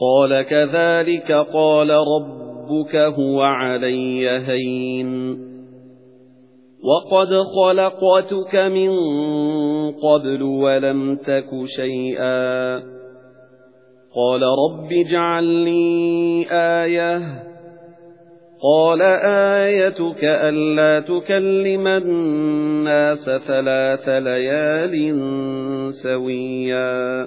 قال كذلك قال ربك هو علي هين. وقد خلقتك من قبل ولم تك شيئا. قال رب اجعل لي آية. قال آيتك ألا تكلم الناس ثلاث ليال سويا.